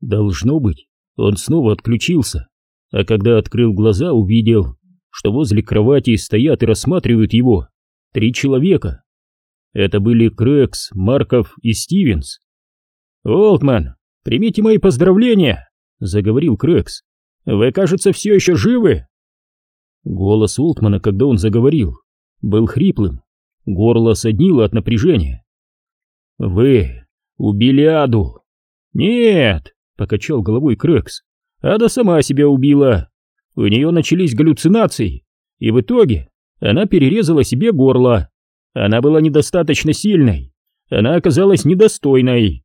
Должно быть, он снова отключился, а когда открыл глаза, увидел, что возле кровати стоят и рассматривают его три человека. Это были Крэкс, Марков и Стивенс. «Олтман, примите мои поздравления!» — заговорил Крэкс. «Вы, кажется, все еще живы?» Голос Олтмана, когда он заговорил, был хриплым, горло соднило от напряжения. «Вы убили Аду!» «Нет!» — покачал головой Крэкс. «Ада сама себя убила. У нее начались галлюцинации, и в итоге она перерезала себе горло. Она была недостаточно сильной. Она оказалась недостойной.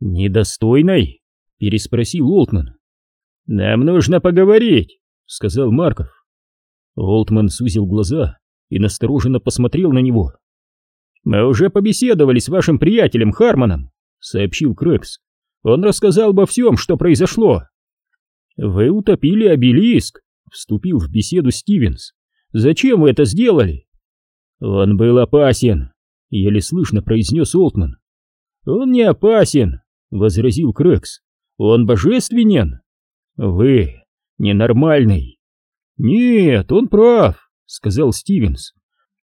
Недостойной? Переспросил Олтман. Нам нужно поговорить, сказал Марков. Олтман сузил глаза и настороженно посмотрел на него. Мы уже побеседовали с вашим приятелем Харманом, сообщил Крэкс. Он рассказал обо всем, что произошло. Вы утопили обелиск, вступил в беседу Стивенс. Зачем вы это сделали? Он был опасен, еле слышно произнес Олтман. Он не опасен, возразил Крэкс. Он божественен. Вы ненормальный. Нет, он прав, сказал Стивенс.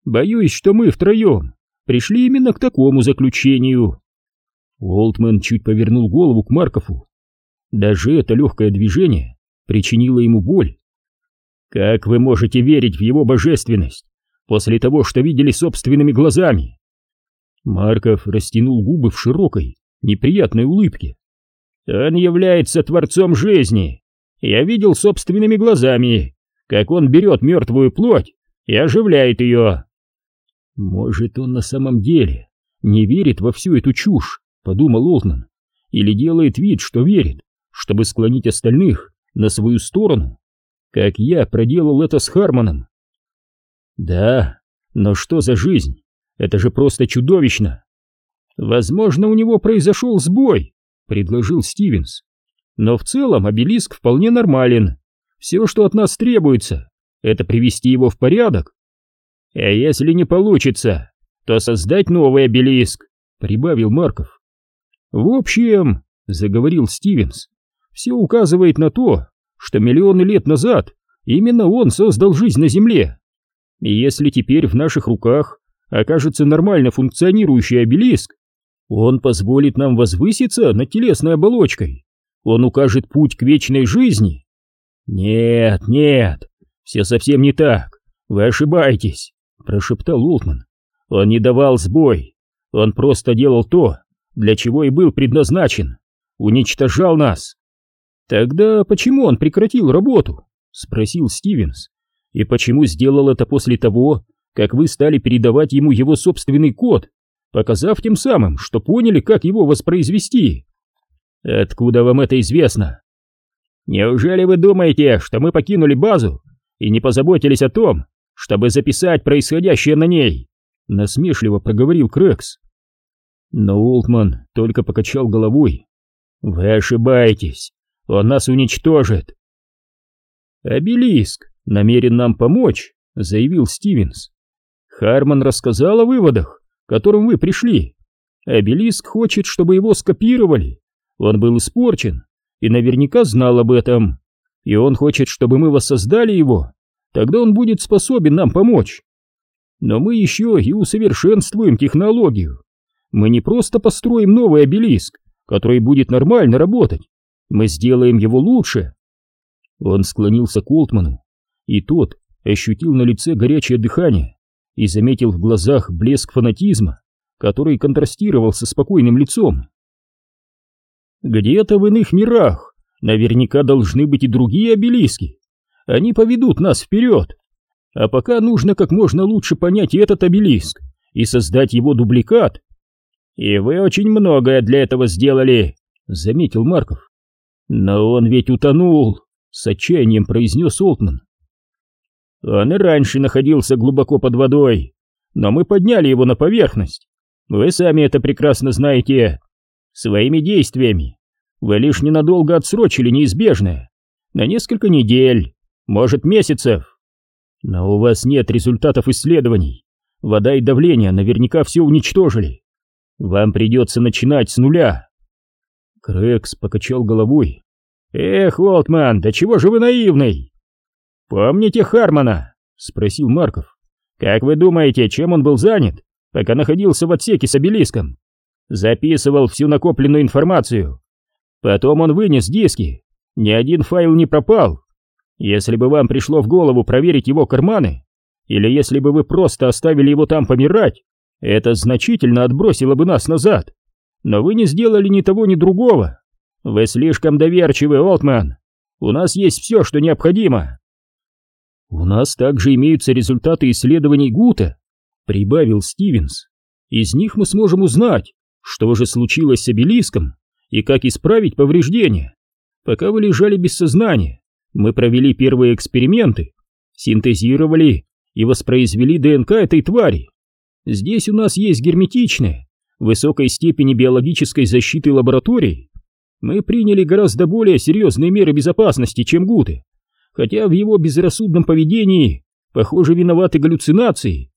Боюсь, что мы втроем пришли именно к такому заключению. Олтман чуть повернул голову к Маркову. Даже это легкое движение причинило ему боль. Как вы можете верить в его божественность после того, что видели собственными глазами? Марков растянул губы в широкой, неприятной улыбке. Он является творцом жизни. Я видел собственными глазами, как он берет мертвую плоть и оживляет ее. Может, он на самом деле не верит во всю эту чушь, подумал Олтман, или делает вид, что верит, чтобы склонить остальных на свою сторону как я проделал это с Хармоном. Да, но что за жизнь? Это же просто чудовищно. Возможно, у него произошел сбой, предложил Стивенс. Но в целом обелиск вполне нормален. Все, что от нас требуется, это привести его в порядок. А если не получится, то создать новый обелиск, прибавил Марков. В общем, заговорил Стивенс, все указывает на то, что миллионы лет назад именно он создал жизнь на Земле. И если теперь в наших руках окажется нормально функционирующий обелиск, он позволит нам возвыситься над телесной оболочкой. Он укажет путь к вечной жизни. Нет, нет, все совсем не так. Вы ошибаетесь, прошептал Ултман. Он не давал сбой. Он просто делал то, для чего и был предназначен. Уничтожал нас. «Тогда почему он прекратил работу?» — спросил Стивенс. «И почему сделал это после того, как вы стали передавать ему его собственный код, показав тем самым, что поняли, как его воспроизвести?» «Откуда вам это известно?» «Неужели вы думаете, что мы покинули базу и не позаботились о том, чтобы записать происходящее на ней?» — насмешливо проговорил Крэкс. Но Олтман только покачал головой. «Вы ошибаетесь. Он нас уничтожит. Обелиск намерен нам помочь, заявил Стивенс. Харман рассказал о выводах, к которым вы пришли. Обелиск хочет, чтобы его скопировали. Он был испорчен и наверняка знал об этом. И он хочет, чтобы мы воссоздали его. Тогда он будет способен нам помочь. Но мы еще и усовершенствуем технологию. Мы не просто построим новый обелиск, который будет нормально работать, мы сделаем его лучше. Он склонился к Олтману, и тот ощутил на лице горячее дыхание и заметил в глазах блеск фанатизма, который контрастировал со спокойным лицом. Где-то в иных мирах наверняка должны быть и другие обелиски. Они поведут нас вперед. А пока нужно как можно лучше понять этот обелиск и создать его дубликат. И вы очень многое для этого сделали, заметил Марков. «Но он ведь утонул!» — с отчаянием произнес Олтман. «Он и раньше находился глубоко под водой, но мы подняли его на поверхность. Вы сами это прекрасно знаете. Своими действиями вы лишь ненадолго отсрочили неизбежное. На несколько недель, может, месяцев. Но у вас нет результатов исследований. Вода и давление наверняка все уничтожили. Вам придется начинать с нуля». Крэкс покачал головой. «Эх, Уолтман, да чего же вы наивный?» «Помните Хармона?» — спросил Марков. «Как вы думаете, чем он был занят, пока находился в отсеке с обелиском?» Записывал всю накопленную информацию. Потом он вынес диски. Ни один файл не пропал. Если бы вам пришло в голову проверить его карманы, или если бы вы просто оставили его там помирать, это значительно отбросило бы нас назад. Но вы не сделали ни того, ни другого. Вы слишком доверчивы, Олтман. У нас есть все, что необходимо. У нас также имеются результаты исследований Гута, прибавил Стивенс. Из них мы сможем узнать, что же случилось с обелиском и как исправить повреждения. Пока вы лежали без сознания, мы провели первые эксперименты, синтезировали и воспроизвели ДНК этой твари. Здесь у нас есть герметичная, высокой степени биологической защиты лаборатории. Мы приняли гораздо более серьезные меры безопасности, чем Гуты, хотя в его безрассудном поведении, похоже, виноваты галлюцинации.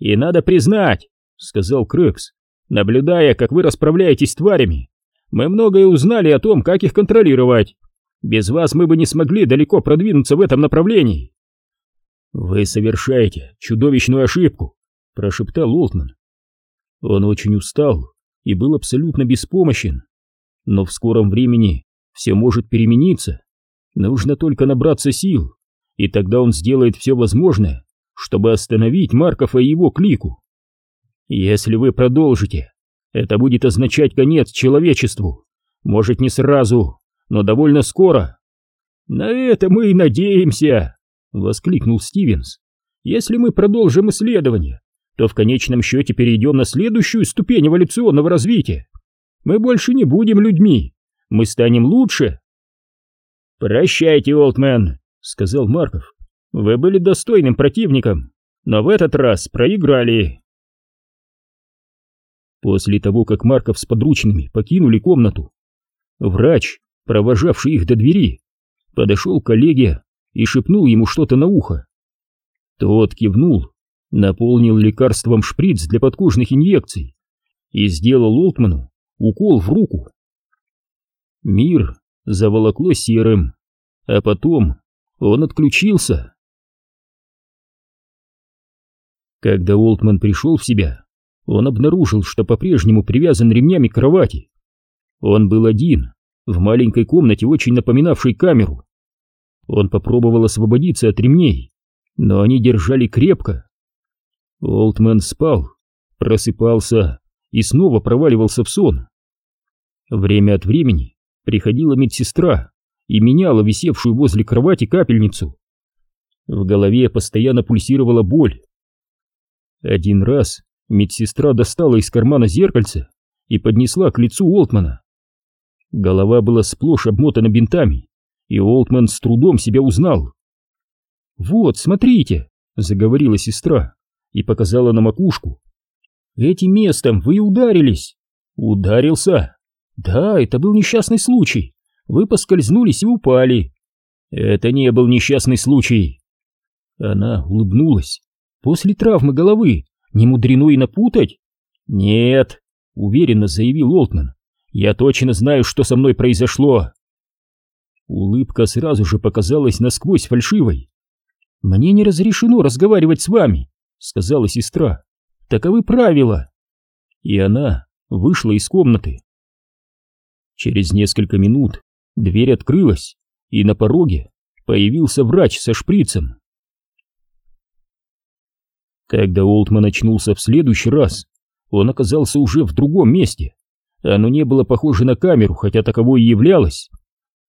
И надо признать, сказал Крэкс, наблюдая, как вы расправляетесь с тварями, мы многое узнали о том, как их контролировать. Без вас мы бы не смогли далеко продвинуться в этом направлении. Вы совершаете чудовищную ошибку, прошептал Олтман. Он очень устал и был абсолютно беспомощен. Но в скором времени все может перемениться. Нужно только набраться сил, и тогда он сделает все возможное, чтобы остановить Маркова и его клику. Если вы продолжите, это будет означать конец человечеству. Может, не сразу, но довольно скоро. На это мы и надеемся, воскликнул Стивенс. Если мы продолжим исследование, то в конечном счете перейдем на следующую ступень эволюционного развития. Мы больше не будем людьми, мы станем лучше. Прощайте, Олдмен, сказал Марков. Вы были достойным противником, но в этот раз проиграли. После того, как Марков с подручными покинули комнату, врач провожавший их до двери, подошел к коллеге и шепнул ему что-то на ухо. Тот кивнул, наполнил лекарством шприц для подкожных инъекций и сделал Олтману укол в руку. Мир заволокло серым, а потом он отключился. Когда Олтман пришел в себя, он обнаружил, что по-прежнему привязан ремнями к кровати. Он был один, в маленькой комнате, очень напоминавшей камеру. Он попробовал освободиться от ремней, но они держали крепко. Олдмен спал, просыпался и снова проваливался в сон. Время от времени приходила медсестра и меняла висевшую возле кровати капельницу. В голове постоянно пульсировала боль. Один раз медсестра достала из кармана зеркальце и поднесла к лицу Олтмана. Голова была сплошь обмотана бинтами, и Олтман с трудом себя узнал. «Вот, смотрите!» — заговорила сестра и показала на макушку. «Этим местом вы ударились!» «Ударился?» «Да, это был несчастный случай. Вы поскользнулись и упали». «Это не был несчастный случай». Она улыбнулась. «После травмы головы не мудрено и напутать?» «Нет», — уверенно заявил Олтман. Я точно знаю, что со мной произошло. Улыбка сразу же показалась насквозь фальшивой. Мне не разрешено разговаривать с вами, сказала сестра. Таковы правила. И она вышла из комнаты. Через несколько минут дверь открылась, и на пороге появился врач со шприцем. Когда Олтман очнулся в следующий раз, он оказался уже в другом месте. Оно не было похоже на камеру, хотя таковой и являлось.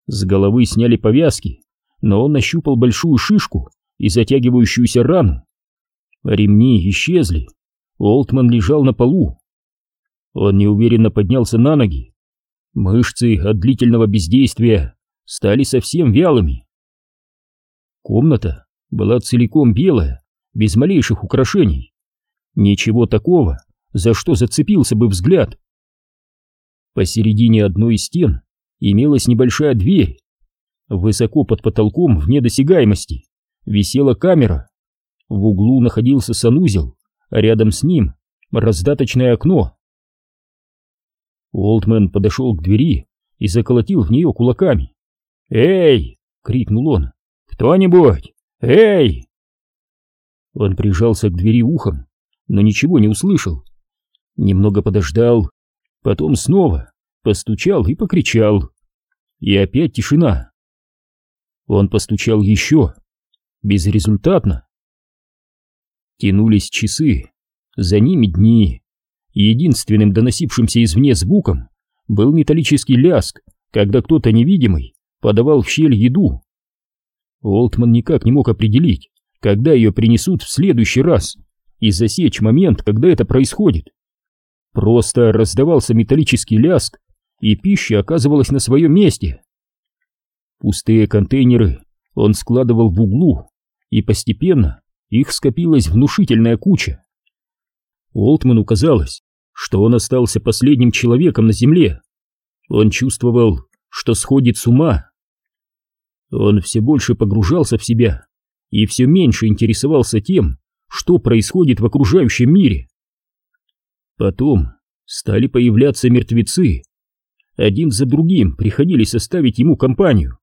С головы сняли повязки, но он нащупал большую шишку и затягивающуюся рану. Ремни исчезли. Олтман лежал на полу. Он неуверенно поднялся на ноги. Мышцы от длительного бездействия стали совсем вялыми. Комната была целиком белая, без малейших украшений. Ничего такого, за что зацепился бы взгляд. Посередине одной из стен имелась небольшая дверь. Высоко под потолком, вне досягаемости, висела камера. В углу находился санузел, а рядом с ним раздаточное окно. Олдмен подошел к двери и заколотил в нее кулаками. «Эй!» — крикнул он. «Кто-нибудь! Эй!» Он прижался к двери ухом, но ничего не услышал. Немного подождал, потом снова постучал и покричал. И опять тишина. Он постучал еще, безрезультатно. Тянулись часы, за ними дни. Единственным доносившимся извне звуком был металлический ляск, когда кто-то невидимый подавал в щель еду. Олтман никак не мог определить, когда ее принесут в следующий раз, и засечь момент, когда это происходит. Просто раздавался металлический ляск, и пища оказывалась на своем месте. Пустые контейнеры он складывал в углу, и постепенно их скопилась внушительная куча. Олтману казалось, что он остался последним человеком на земле. Он чувствовал, что сходит с ума. Он все больше погружался в себя и все меньше интересовался тем, что происходит в окружающем мире. Потом стали появляться мертвецы. Один за другим приходили составить ему компанию.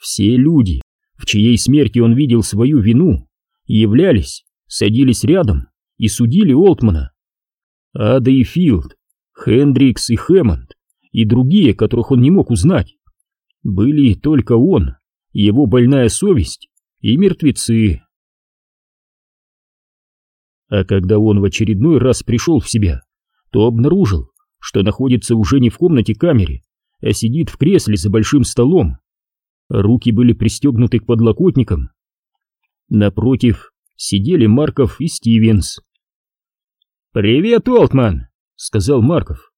Все люди, в чьей смерти он видел свою вину, являлись, садились рядом и судили Олтмана. Ада и Филд, Хендрикс и Хэммонд и другие, которых он не мог узнать. Были только он, его больная совесть и мертвецы. А когда он в очередной раз пришел в себя, то обнаружил, что находится уже не в комнате-камере, а сидит в кресле за большим столом. Руки были пристегнуты к подлокотникам. Напротив сидели Марков и Стивенс. «Привет, Олтман!» — сказал Марков.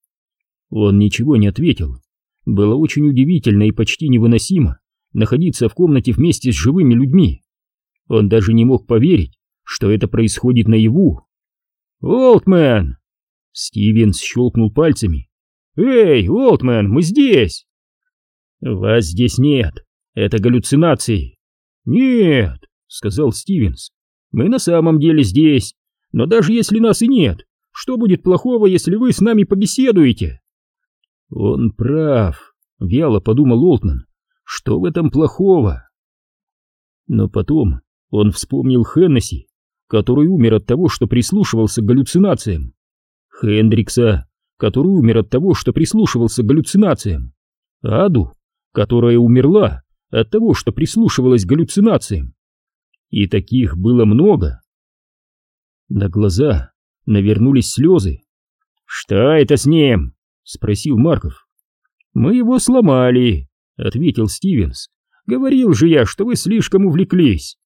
Он ничего не ответил. Было очень удивительно и почти невыносимо находиться в комнате вместе с живыми людьми. Он даже не мог поверить, что это происходит наяву. «Олтман!» Стивенс щелкнул пальцами. «Эй, Олтман, мы здесь!» «Вас здесь нет. Это галлюцинации». «Нет», — сказал Стивенс. «Мы на самом деле здесь. Но даже если нас и нет, что будет плохого, если вы с нами побеседуете?» «Он прав», — вяло подумал Олтман. «Что в этом плохого?» Но потом он вспомнил Хеннесси, который умер от того, что прислушивался к галлюцинациям. Хендрикса, который умер от того, что прислушивался к галлюцинациям. Аду, которая умерла от того, что прислушивалась к галлюцинациям. И таких было много. На глаза навернулись слезы. «Что это с ним?» — спросил Марков. «Мы его сломали», — ответил Стивенс. «Говорил же я, что вы слишком увлеклись».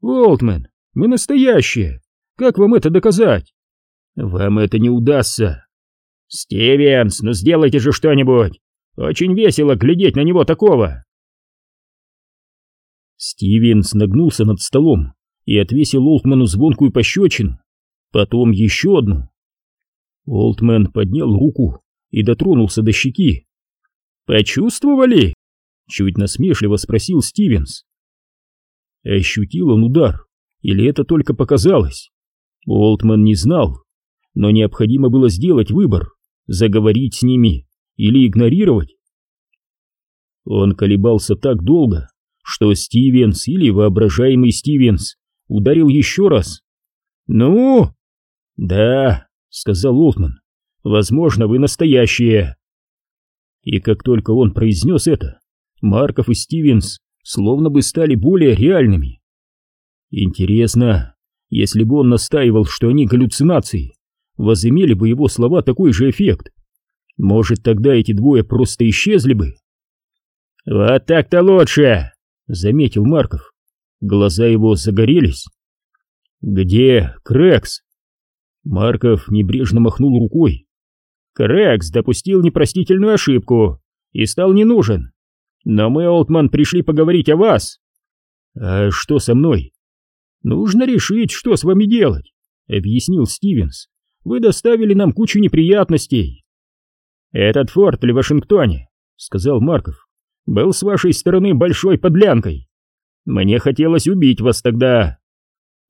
«Волтмен, мы настоящие. Как вам это доказать?» «Вам это не удастся». «Стивенс, ну сделайте же что-нибудь. Очень весело глядеть на него такого». Стивенс нагнулся над столом и отвесил Олтману звонкую пощечину, потом еще одну. Олтман поднял руку и дотронулся до щеки. «Почувствовали?» — чуть насмешливо спросил Стивенс. Ощутил он удар, или это только показалось? Олтман не знал, но необходимо было сделать выбор, заговорить с ними или игнорировать. Он колебался так долго, что Стивенс или воображаемый Стивенс ударил еще раз. «Ну?» «Да», — сказал Олтман, — «возможно, вы настоящие». И как только он произнес это, Марков и Стивенс словно бы стали более реальными. Интересно, если бы он настаивал, что они галлюцинации, возымели бы его слова такой же эффект. Может, тогда эти двое просто исчезли бы? «Вот так-то лучше!» — заметил Марков. Глаза его загорелись. «Где Крекс?» Марков небрежно махнул рукой. «Крекс допустил непростительную ошибку и стал не нужен. Но мы, Олтман, пришли поговорить о вас». «А что со мной?» «Нужно решить, что с вами делать», — объяснил Стивенс. «Вы доставили нам кучу неприятностей». «Этот форт в Вашингтоне», — сказал Марков был с вашей стороны большой подлянкой. Мне хотелось убить вас тогда.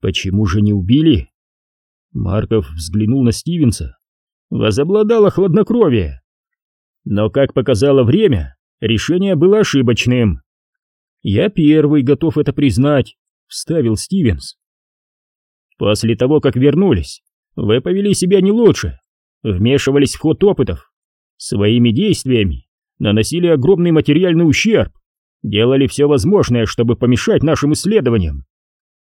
Почему же не убили? Марков взглянул на Стивенса. Возобладало хладнокровие. Но, как показало время, решение было ошибочным. «Я первый готов это признать», — вставил Стивенс. «После того, как вернулись, вы повели себя не лучше, вмешивались в ход опытов, своими действиями наносили огромный материальный ущерб, делали все возможное, чтобы помешать нашим исследованиям.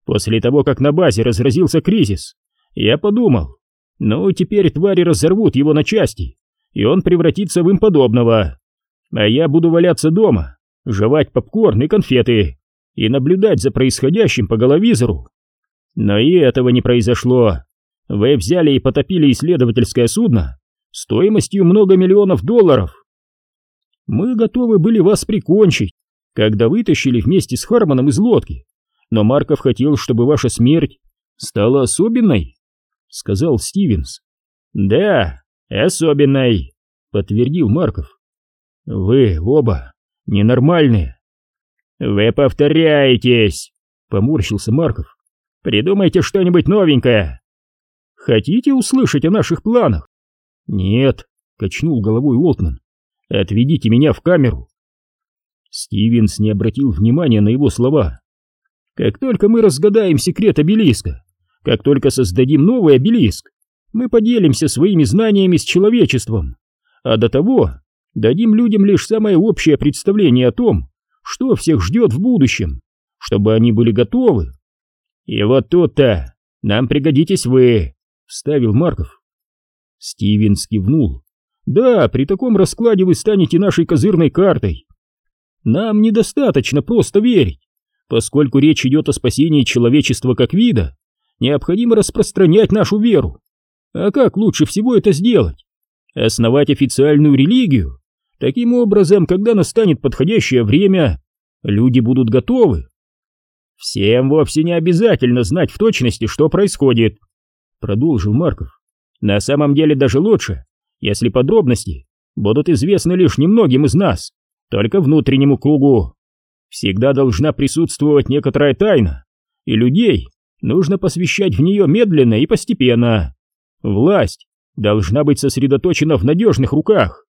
После того, как на базе разразился кризис, я подумал, ну теперь твари разорвут его на части, и он превратится в им подобного. А я буду валяться дома, жевать попкорн и конфеты и наблюдать за происходящим по головизору. Но и этого не произошло. Вы взяли и потопили исследовательское судно стоимостью много миллионов долларов. Мы готовы были вас прикончить, когда вытащили вместе с Харманом из лодки, но Марков хотел, чтобы ваша смерть стала особенной, сказал Стивенс. Да, особенной, подтвердил Марков. Вы оба ненормальные. Вы повторяетесь, поморщился Марков. Придумайте что-нибудь новенькое. Хотите услышать о наших планах? Нет, качнул головой Уолтман. Отведите меня в камеру. Стивенс не обратил внимания на его слова. Как только мы разгадаем секрет обелиска, как только создадим новый обелиск, мы поделимся своими знаниями с человечеством, а до того дадим людям лишь самое общее представление о том, что всех ждет в будущем, чтобы они были готовы. И вот тут-то нам пригодитесь вы, вставил Марков. Стивен кивнул. Да, при таком раскладе вы станете нашей козырной картой. Нам недостаточно просто верить, поскольку речь идет о спасении человечества как вида, необходимо распространять нашу веру. А как лучше всего это сделать? Основать официальную религию, Таким образом, когда настанет подходящее время, люди будут готовы. Всем вовсе не обязательно знать в точности, что происходит, продолжил Марков. На самом деле даже лучше, если подробности будут известны лишь немногим из нас, только внутреннему кругу. Всегда должна присутствовать некоторая тайна, и людей нужно посвящать в нее медленно и постепенно. Власть должна быть сосредоточена в надежных руках,